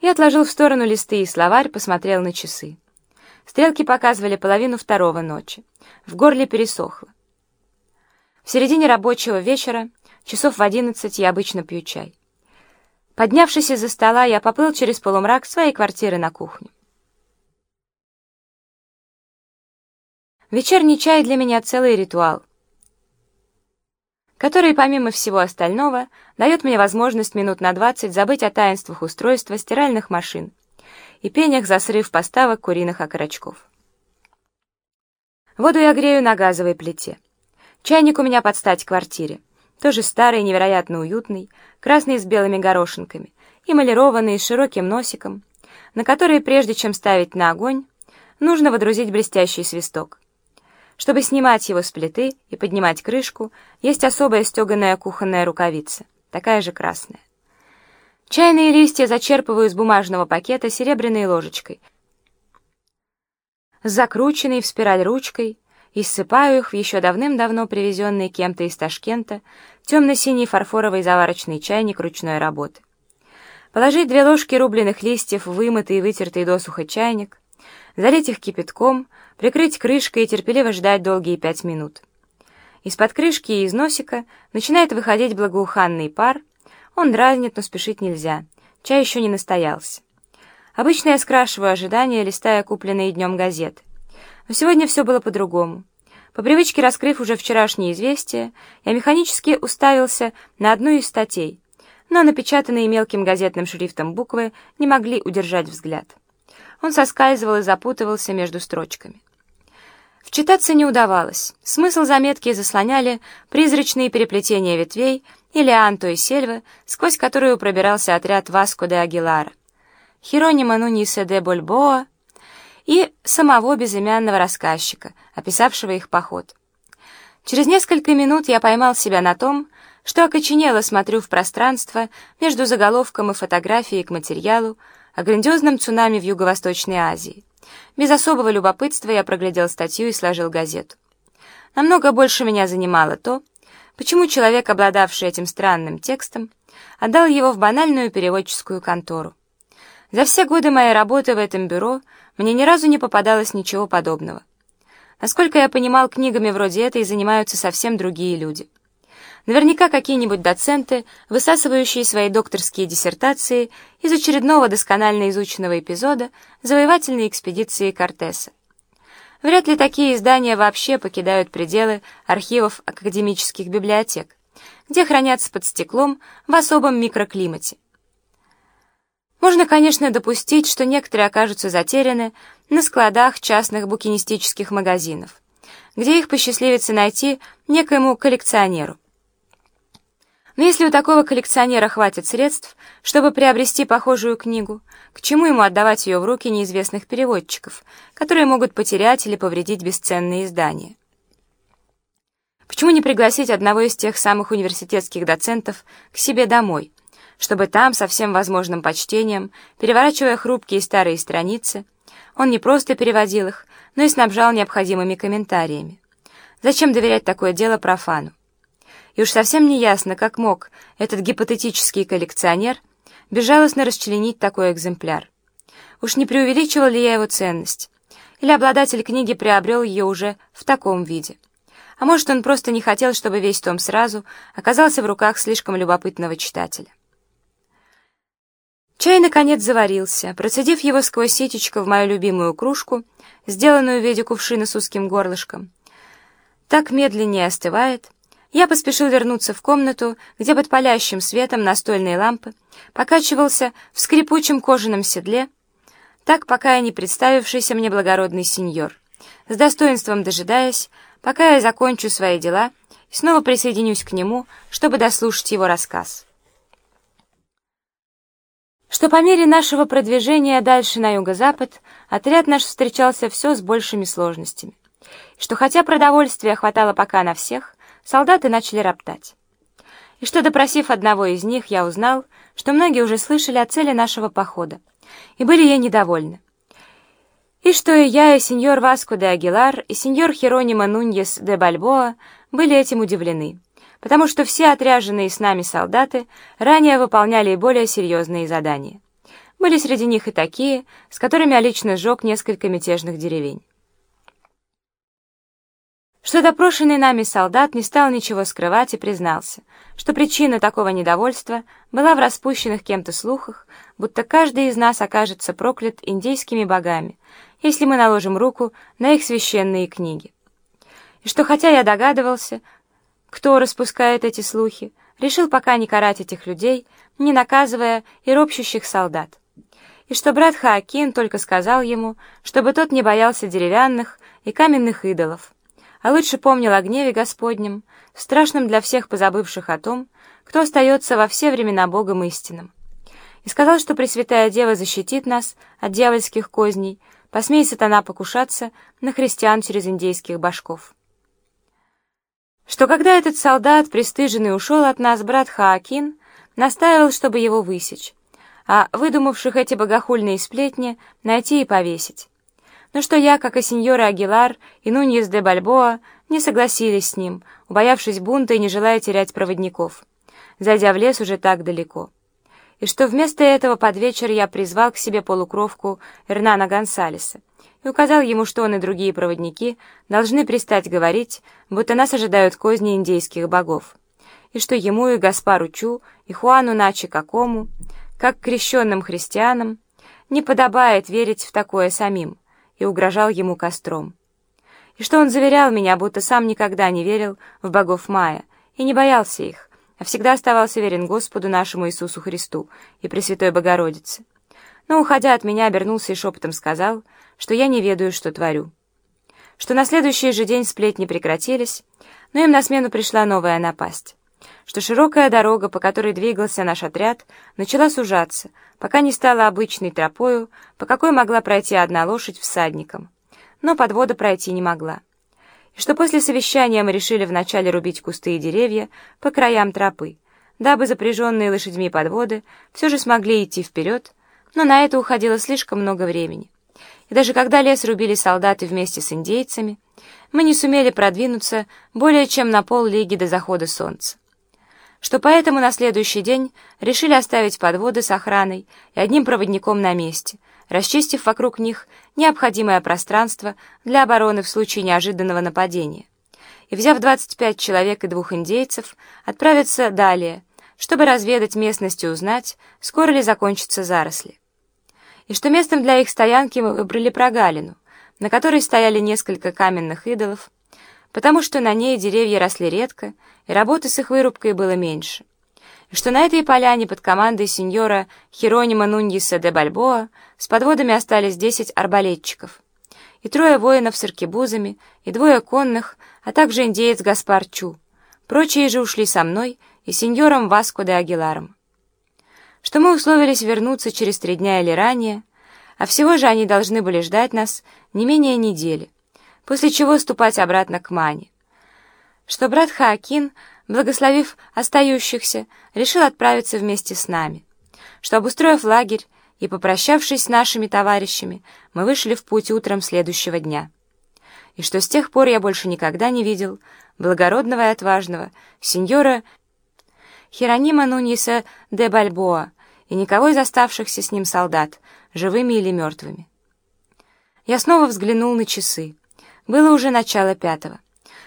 Я отложил в сторону листы и словарь, посмотрел на часы. Стрелки показывали половину второго ночи. В горле пересохло. В середине рабочего вечера, часов в одиннадцать, я обычно пью чай. Поднявшись из-за стола, я поплыл через полумрак своей квартиры на кухню. Вечерний чай для меня целый ритуал, который, помимо всего остального, дает мне возможность минут на двадцать забыть о таинствах устройства стиральных машин и пениях за срыв поставок куриных окорочков. Воду я грею на газовой плите. Чайник у меня под стать квартире. Тоже старый, невероятно уютный, красный с белыми горошинками, эмалированный с широким носиком, на который, прежде чем ставить на огонь, нужно водрузить блестящий свисток. Чтобы снимать его с плиты и поднимать крышку, есть особая стеганая кухонная рукавица, такая же красная. Чайные листья зачерпываю из бумажного пакета серебряной ложечкой, закрученной в спираль ручкой, и ссыпаю их в еще давным-давно привезенный кем-то из Ташкента темно-синий фарфоровый заварочный чайник ручной работы. Положить две ложки рубленых листьев в вымытый и вытертый досуха чайник, залить их кипятком, прикрыть крышкой и терпеливо ждать долгие пять минут. Из-под крышки и из носика начинает выходить благоуханный пар, он дразнит, но спешить нельзя. Чай еще не настоялся. Обычно я скрашиваю ожидания, листая купленные днем газеты. Но сегодня все было по-другому. По привычке, раскрыв уже вчерашнее известие, я механически уставился на одну из статей, но напечатанные мелким газетным шрифтом буквы не могли удержать взгляд. Он соскальзывал и запутывался между строчками. Вчитаться не удавалось. Смысл заметки заслоняли призрачные переплетения ветвей или Анто и Сельвы, сквозь которую пробирался отряд Васко де Агилара, Херонима Нуниса де Больбоа и самого безымянного рассказчика, описавшего их поход. Через несколько минут я поймал себя на том, что окоченело смотрю в пространство между заголовком и фотографией к материалу о грандиозном цунами в Юго-Восточной Азии. Без особого любопытства я проглядел статью и сложил газету. Намного больше меня занимало то, почему человек, обладавший этим странным текстом, отдал его в банальную переводческую контору. За все годы моей работы в этом бюро мне ни разу не попадалось ничего подобного. Насколько я понимал, книгами вроде этой занимаются совсем другие люди. Наверняка какие-нибудь доценты, высасывающие свои докторские диссертации из очередного досконально изученного эпизода завоевательной экспедиции Кортеса. Вряд ли такие издания вообще покидают пределы архивов академических библиотек, где хранятся под стеклом в особом микроклимате. Можно, конечно, допустить, что некоторые окажутся затеряны на складах частных букинистических магазинов, где их посчастливится найти некоему коллекционеру. Но если у такого коллекционера хватит средств, чтобы приобрести похожую книгу, к чему ему отдавать ее в руки неизвестных переводчиков, которые могут потерять или повредить бесценные издания? Почему не пригласить одного из тех самых университетских доцентов к себе домой, чтобы там, со всем возможным почтением, переворачивая хрупкие старые страницы, он не просто переводил их, но и снабжал необходимыми комментариями? Зачем доверять такое дело профану? И уж совсем не ясно, как мог этот гипотетический коллекционер безжалостно расчленить такой экземпляр. Уж не преувеличивал ли я его ценность? Или обладатель книги приобрел ее уже в таком виде? А может, он просто не хотел, чтобы весь том сразу оказался в руках слишком любопытного читателя. Чай, наконец, заварился. Процедив его сквозь ситечко в мою любимую кружку, сделанную в виде кувшина с узким горлышком, так медленнее остывает — я поспешил вернуться в комнату, где под палящим светом настольной лампы покачивался в скрипучем кожаном седле, так пока и не представившийся мне благородный сеньор, с достоинством дожидаясь, пока я закончу свои дела и снова присоединюсь к нему, чтобы дослушать его рассказ. Что по мере нашего продвижения дальше на юго-запад отряд наш встречался все с большими сложностями, что хотя продовольствия хватало пока на всех, солдаты начали роптать. И что, допросив одного из них, я узнал, что многие уже слышали о цели нашего похода, и были ей недовольны. И что и я, и сеньор Васко де Агилар, и сеньор Херонима Нуньес де Бальбоа были этим удивлены, потому что все отряженные с нами солдаты ранее выполняли более серьезные задания. Были среди них и такие, с которыми я лично сжег несколько мятежных деревень. Что допрошенный нами солдат не стал ничего скрывать и признался, что причина такого недовольства была в распущенных кем-то слухах, будто каждый из нас окажется проклят индейскими богами, если мы наложим руку на их священные книги. И что хотя я догадывался, кто распускает эти слухи, решил пока не карать этих людей, не наказывая и ропщущих солдат. И что брат Хаакин только сказал ему, чтобы тот не боялся деревянных и каменных идолов, а лучше помнил о гневе Господнем, страшном для всех позабывших о том, кто остается во все времена Богом истинным. И сказал, что Пресвятая Дева защитит нас от дьявольских козней, посмей сатана покушаться на христиан через индейских башков. Что когда этот солдат, пристыженный, ушел от нас, брат Хаакин настаивал, чтобы его высечь, а выдумавших эти богохульные сплетни найти и повесить но что я, как и сеньора Агилар и Нуньес де Бальбоа, не согласились с ним, убоявшись бунта и не желая терять проводников, зайдя в лес уже так далеко. И что вместо этого под вечер я призвал к себе полукровку Эрнана Гонсалеса и указал ему, что он и другие проводники должны пристать говорить, будто нас ожидают козни индейских богов, и что ему и Гаспару Чу, и Хуану Начи Какому, как крещенным христианам, не подобает верить в такое самим, и угрожал ему костром. И что он заверял меня, будто сам никогда не верил в богов Майя и не боялся их, а всегда оставался верен Господу нашему Иисусу Христу и Пресвятой Богородице. Но, уходя от меня, обернулся и шепотом сказал, что я не ведаю, что творю. Что на следующий же день сплетни прекратились, но им на смену пришла новая напасть. Что широкая дорога, по которой двигался наш отряд, начала сужаться, пока не стала обычной тропою, по какой могла пройти одна лошадь всадником. Но подвода пройти не могла. И что после совещания мы решили вначале рубить кусты и деревья по краям тропы, дабы запряженные лошадьми подводы все же смогли идти вперед, но на это уходило слишком много времени. И даже когда лес рубили солдаты вместе с индейцами, мы не сумели продвинуться более чем на пол лиги до захода солнца что поэтому на следующий день решили оставить подводы с охраной и одним проводником на месте, расчистив вокруг них необходимое пространство для обороны в случае неожиданного нападения, и, взяв 25 человек и двух индейцев, отправиться далее, чтобы разведать местность и узнать, скоро ли закончатся заросли. И что местом для их стоянки мы выбрали прогалину, на которой стояли несколько каменных идолов, потому что на ней деревья росли редко, и работы с их вырубкой было меньше. И что на этой поляне под командой сеньора Херонима Нуньеса де Бальбоа с подводами остались десять арбалетчиков, и трое воинов с аркебузами, и двое конных, а также индеец Гаспар Чу. Прочие же ушли со мной и сеньором Васко де Агиларом. Что мы условились вернуться через три дня или ранее, а всего же они должны были ждать нас не менее недели после чего ступать обратно к Мане. Что брат Хаакин, благословив остающихся, решил отправиться вместе с нами. Что, обустроив лагерь и попрощавшись с нашими товарищами, мы вышли в путь утром следующего дня. И что с тех пор я больше никогда не видел благородного и отважного сеньора Херонима Нуньеса де Бальбоа и никого из оставшихся с ним солдат, живыми или мертвыми. Я снова взглянул на часы. Было уже начало пятого.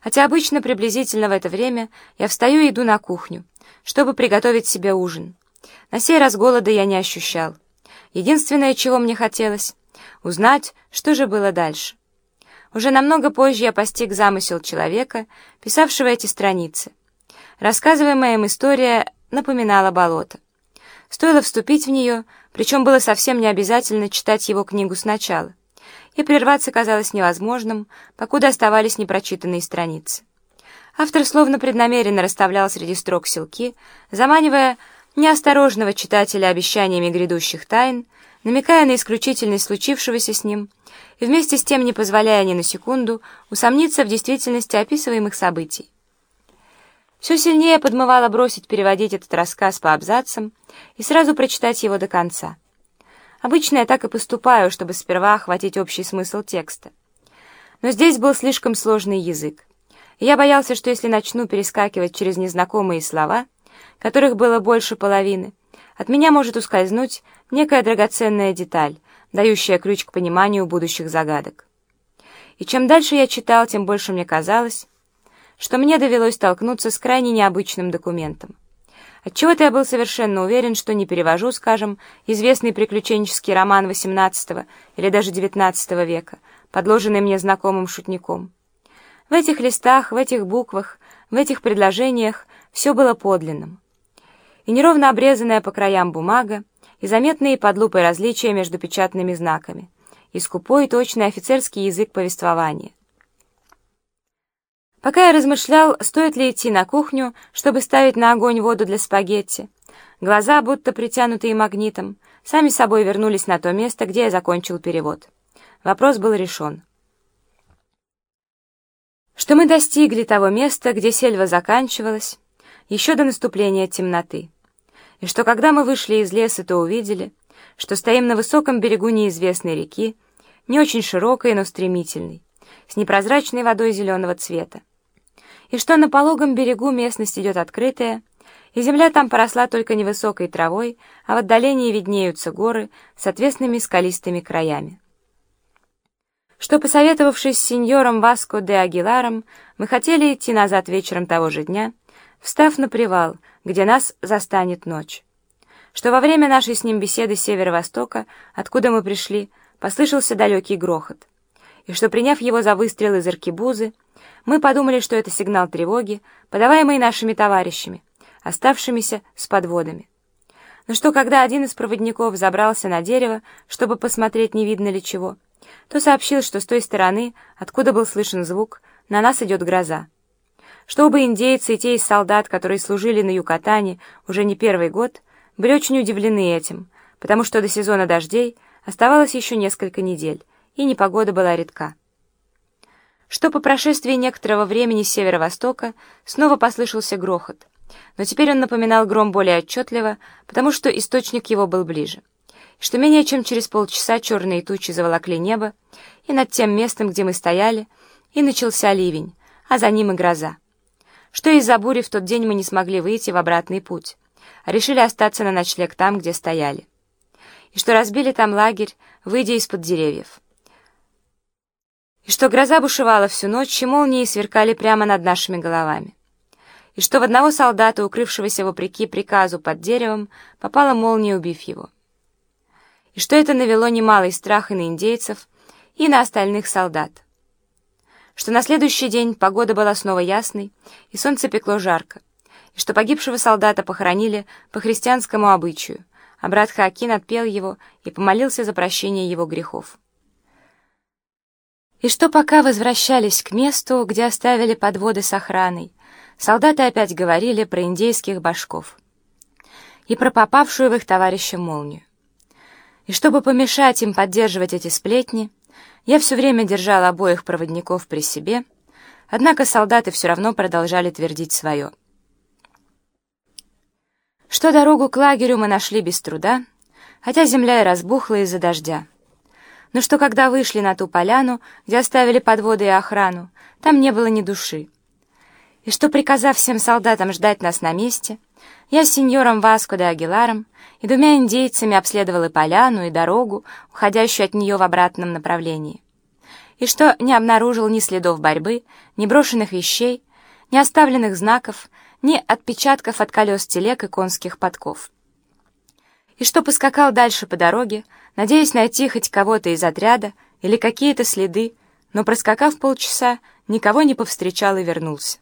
Хотя обычно приблизительно в это время я встаю и иду на кухню, чтобы приготовить себе ужин. На сей раз голода я не ощущал. Единственное, чего мне хотелось — узнать, что же было дальше. Уже намного позже я постиг замысел человека, писавшего эти страницы. Рассказываемая им история напоминала болото. Стоило вступить в нее, причем было совсем не обязательно читать его книгу сначала и прерваться казалось невозможным, покуда оставались непрочитанные страницы. Автор словно преднамеренно расставлял среди строк селки, заманивая неосторожного читателя обещаниями грядущих тайн, намекая на исключительность случившегося с ним, и вместе с тем не позволяя ни на секунду усомниться в действительности описываемых событий. Все сильнее подмывало бросить переводить этот рассказ по абзацам и сразу прочитать его до конца. Обычно я так и поступаю, чтобы сперва охватить общий смысл текста. Но здесь был слишком сложный язык. И я боялся, что если начну перескакивать через незнакомые слова, которых было больше половины, от меня может ускользнуть некая драгоценная деталь, дающая ключ к пониманию будущих загадок. И чем дальше я читал, тем больше мне казалось, что мне довелось столкнуться с крайне необычным документом. Отчего-то я был совершенно уверен, что не перевожу, скажем, известный приключенческий роман XVIII или даже XIX века, подложенный мне знакомым шутником. В этих листах, в этих буквах, в этих предложениях все было подлинным. И неровно обрезанная по краям бумага, и заметные под лупой различия между печатными знаками, и скупой точный офицерский язык повествования. Пока я размышлял, стоит ли идти на кухню, чтобы ставить на огонь воду для спагетти, глаза, будто притянутые магнитом, сами собой вернулись на то место, где я закончил перевод. Вопрос был решен. Что мы достигли того места, где сельва заканчивалась, еще до наступления темноты, и что когда мы вышли из леса, то увидели, что стоим на высоком берегу неизвестной реки, не очень широкой, но стремительной, с непрозрачной водой зеленого цвета и что на пологом берегу местность идет открытая, и земля там поросла только невысокой травой, а в отдалении виднеются горы с отвесными скалистыми краями. Что, посоветовавшись с сеньором Васко де Агиларом, мы хотели идти назад вечером того же дня, встав на привал, где нас застанет ночь. Что во время нашей с ним беседы с северо-востока, откуда мы пришли, послышался далекий грохот, и что, приняв его за выстрел из аркебузы, мы подумали, что это сигнал тревоги, подаваемый нашими товарищами, оставшимися с подводами. Но что, когда один из проводников забрался на дерево, чтобы посмотреть, не видно ли чего, то сообщил, что с той стороны, откуда был слышен звук, на нас идет гроза. Что оба индейцы и те из солдат, которые служили на Юкатане уже не первый год, были очень удивлены этим, потому что до сезона дождей оставалось еще несколько недель, и непогода была редка что по прошествии некоторого времени с северо-востока снова послышался грохот, но теперь он напоминал гром более отчетливо, потому что источник его был ближе, что менее чем через полчаса черные тучи заволокли небо, и над тем местом, где мы стояли, и начался ливень, а за ним и гроза. Что из-за бури в тот день мы не смогли выйти в обратный путь, а решили остаться на ночлег там, где стояли. И что разбили там лагерь, выйдя из-под деревьев и что гроза бушевала всю ночь, и молнии сверкали прямо над нашими головами, и что в одного солдата, укрывшегося вопреки приказу под деревом, попала молния, убив его, и что это навело немалый страх и на индейцев, и на остальных солдат, что на следующий день погода была снова ясной, и солнце пекло жарко, и что погибшего солдата похоронили по христианскому обычаю, а брат Хаакин отпел его и помолился за прощение его грехов и что пока возвращались к месту, где оставили подводы с охраной, солдаты опять говорили про индейских башков и про попавшую в их товарища молнию. И чтобы помешать им поддерживать эти сплетни, я все время держал обоих проводников при себе, однако солдаты все равно продолжали твердить свое. Что дорогу к лагерю мы нашли без труда, хотя земля и разбухла из-за дождя но что когда вышли на ту поляну, где оставили подводы и охрану, там не было ни души. И что, приказав всем солдатам ждать нас на месте, я с сеньором Васко де Агиларом и двумя индейцами обследовал и поляну, и дорогу, уходящую от нее в обратном направлении. И что не обнаружил ни следов борьбы, ни брошенных вещей, ни оставленных знаков, ни отпечатков от колес телег и конских подков. И что поскакал дальше по дороге, надеясь найти хоть кого-то из отряда или какие-то следы, но, проскакав полчаса, никого не повстречал и вернулся.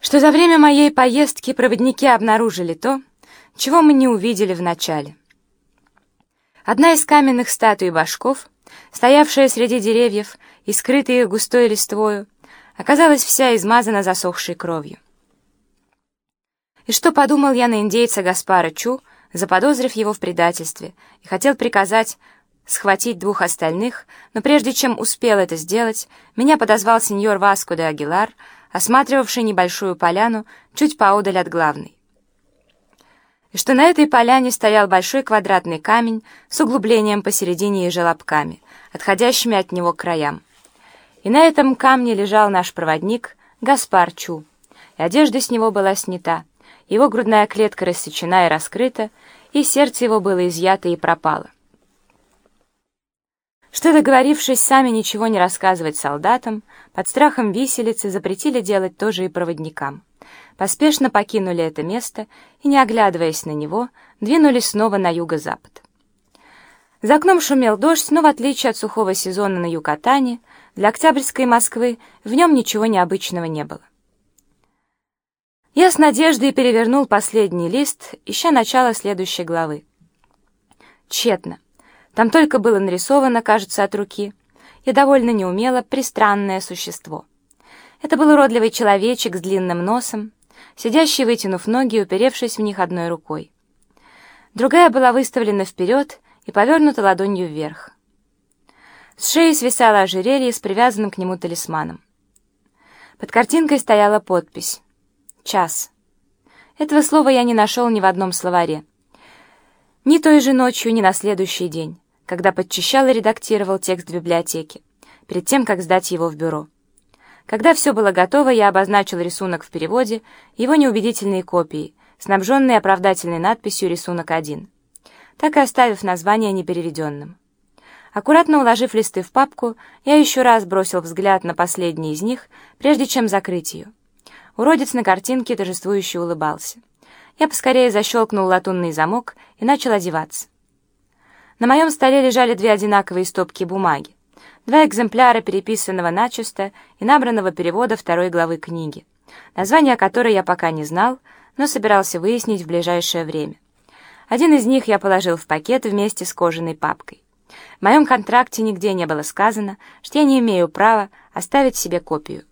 Что за время моей поездки проводники обнаружили то, чего мы не увидели вначале. Одна из каменных статуй башков, стоявшая среди деревьев и скрытая густой листвою, оказалась вся измазана засохшей кровью. И что подумал я на индейца Гаспара Чу, заподозрив его в предательстве, и хотел приказать схватить двух остальных, но прежде чем успел это сделать, меня подозвал сеньор Васко де Агилар, осматривавший небольшую поляну чуть поодаль от главной. И что на этой поляне стоял большой квадратный камень с углублением посередине и желобками, отходящими от него к краям. И на этом камне лежал наш проводник Гаспар Чу, и одежда с него была снята, его грудная клетка рассечена и раскрыта, и сердце его было изъято и пропало. Что, договорившись сами ничего не рассказывать солдатам, под страхом виселицы запретили делать то же и проводникам. Поспешно покинули это место и, не оглядываясь на него, двинулись снова на юго-запад. За окном шумел дождь, но в отличие от сухого сезона на Юкатане, для Октябрьской Москвы в нем ничего необычного не было. Я с надеждой перевернул последний лист, ища начало следующей главы. Тщетно. Там только было нарисовано, кажется, от руки, и довольно неумело пристранное существо. Это был уродливый человечек с длинным носом, сидящий, вытянув ноги и уперевшись в них одной рукой. Другая была выставлена вперед и повернута ладонью вверх. С шеи свисало ожерелье с привязанным к нему талисманом. Под картинкой стояла подпись «Час». Этого слова я не нашел ни в одном словаре. Ни той же ночью, ни на следующий день, когда подчищал и редактировал текст в библиотеке, перед тем, как сдать его в бюро. Когда все было готово, я обозначил рисунок в переводе, его неубедительные копии, снабженные оправдательной надписью «Рисунок 1», так и оставив название непереведенным. Аккуратно уложив листы в папку, я еще раз бросил взгляд на последний из них, прежде чем закрыть ее. Уродец на картинке торжествующе улыбался. Я поскорее защелкнул латунный замок и начал одеваться. На моем столе лежали две одинаковые стопки бумаги, два экземпляра переписанного начисто и набранного перевода второй главы книги, название которой я пока не знал, но собирался выяснить в ближайшее время. Один из них я положил в пакет вместе с кожаной папкой. В моем контракте нигде не было сказано, что я не имею права оставить себе копию.